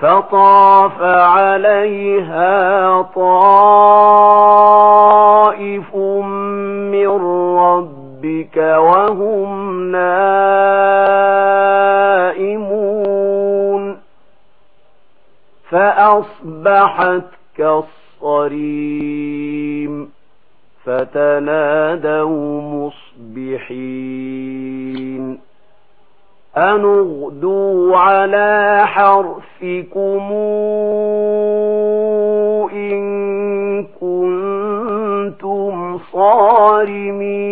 فطاف عليها طائف من ربك وهم نائمون فأصبحت كالصريم فتنادوا مصبحين أن اغدوا على حرفكم إن كنتم صارمين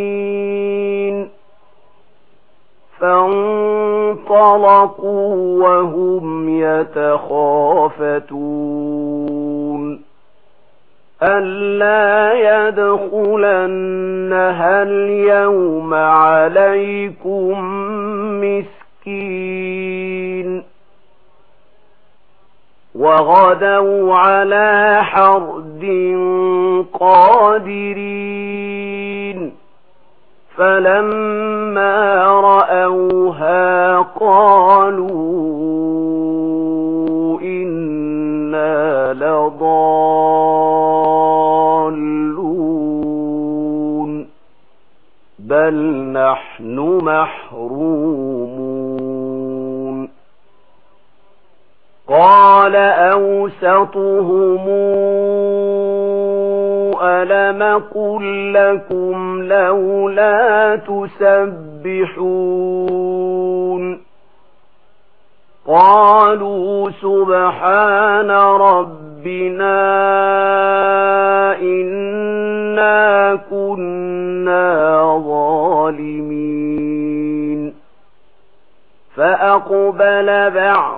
فانطلقوا وهم يتخافتون ألا يدخلنها اليوم عليكم مسكين مسكين وغدوا على حرد قادرين فلما رأوها قالوا إنا لضالون بل نحن محرومون قال أوسطهم ألم قل لكم لولا تسبحون قالوا سبحان ربنا إنا كنا ظالمين فأقبل بعض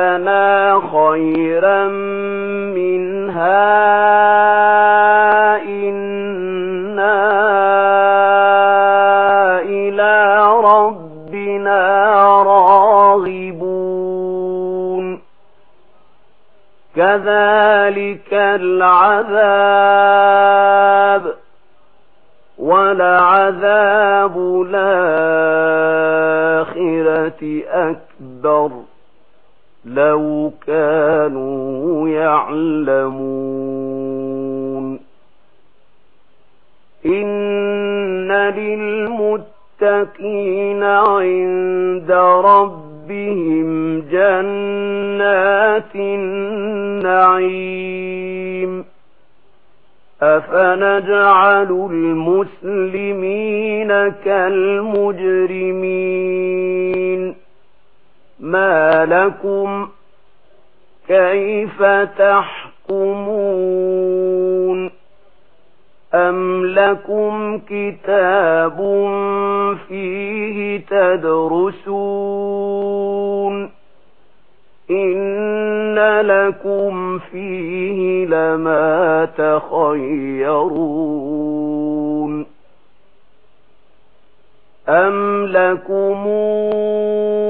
لنا خيرا منها إنا إلى ربنا راغبون كذلك العذاب ولعذاب الآخرة أكبر لو كانوا يعلمون إن للمتقين عند ربهم جنات النعيم أفنجعل المسلمين كالمجرمين ما لكم كيف تحكمون أم لكم كتاب فيه تدرسون إن لكم فيه لما تخيرون أم لكمون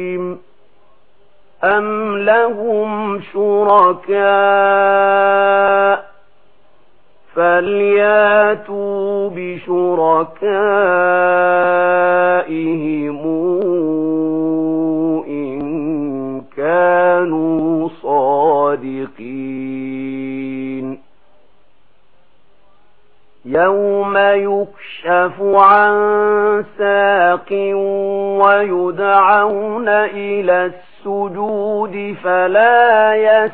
أَمْ لَهُمْ شُرَكَاءُ فَلْيَأْتُوا بِشُرَكَائِهِمْ إِن كَانُوا صَادِقِينَ يَوْمَ يُكْشَفُ عَن سَاقٍ وَيُدْعَوْنَ إِلَى فلا يستطيعون.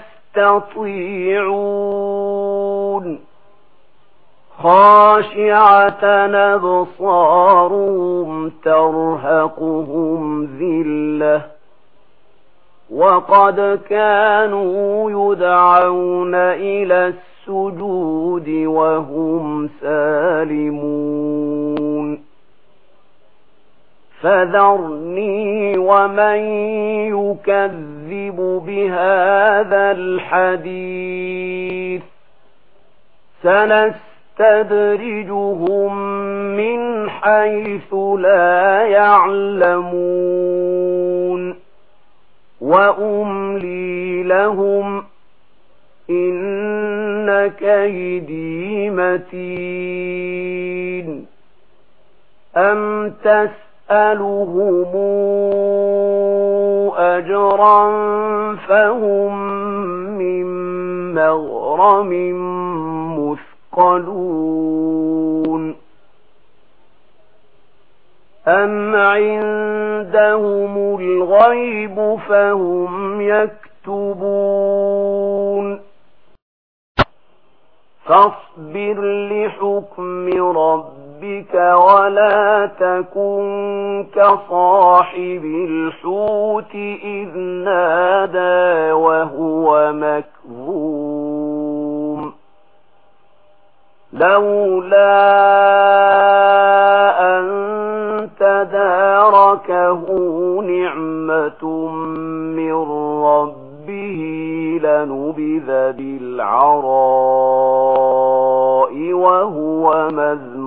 خاشعة نبصارهم ترهقهم ذلة. وقد كانوا يدعون إلى السجود وهم سالمون. فذرني ومن يكذب بهذا الحديث سنستدرجهم من حيث لا يعلمون وأملي لهم إن كيدي متين أم تستدرجهم يسألهم أجرا فهم من مغرم مثقلون أم عندهم الغيب فهم يكتبون فاصبر لحكم ربك ربك ولا تكن كصاحب الحوت إذ نادى وهو مكذوم لولا أن تداركه نعمة من ربه لنبذ بالعراء وهو مذنب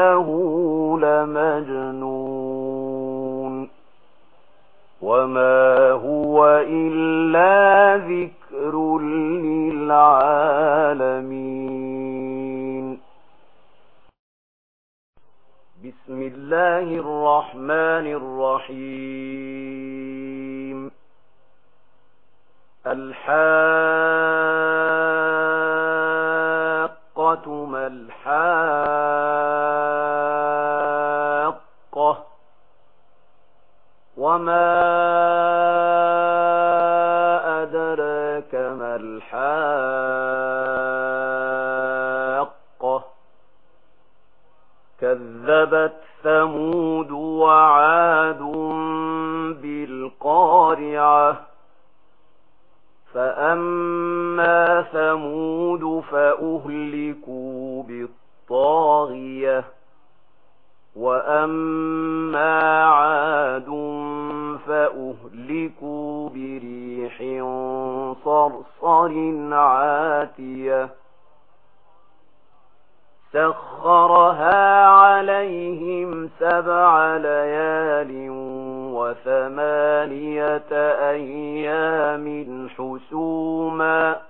إنه لمجنون وما هو إلا ذكر للعالمين بسم الله الرحمن الرحيم الحاقة ما الحاقة وما أدراك ما الحق كذبت ثمود وعاد بالقارعة فأما ثمود فأهلكوا بالطاغية وأما عاد فأهلكوا بريح صرصر عاتية سخرها عليهم سبع ليال وثمانية أيام حسوما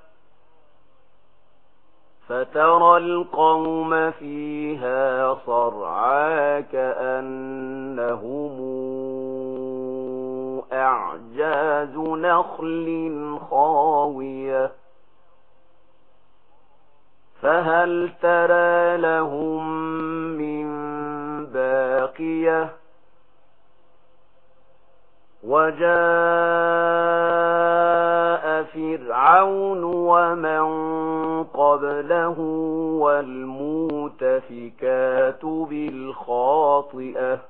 فترى القوم فيها صرعا كأنهم أعجاز نخل خاوية. فهل ترى لهم من باقية؟ وجاء فرعون ومن قبله والموتفكات بالخاطئة.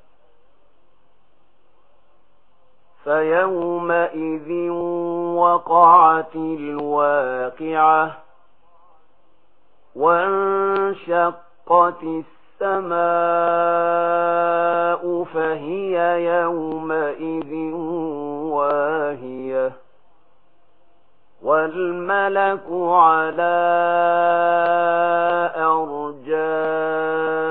فيومئذ وقعت الواقعة وانشقت السماء فهي يومئذ واهية والملك على أرجاء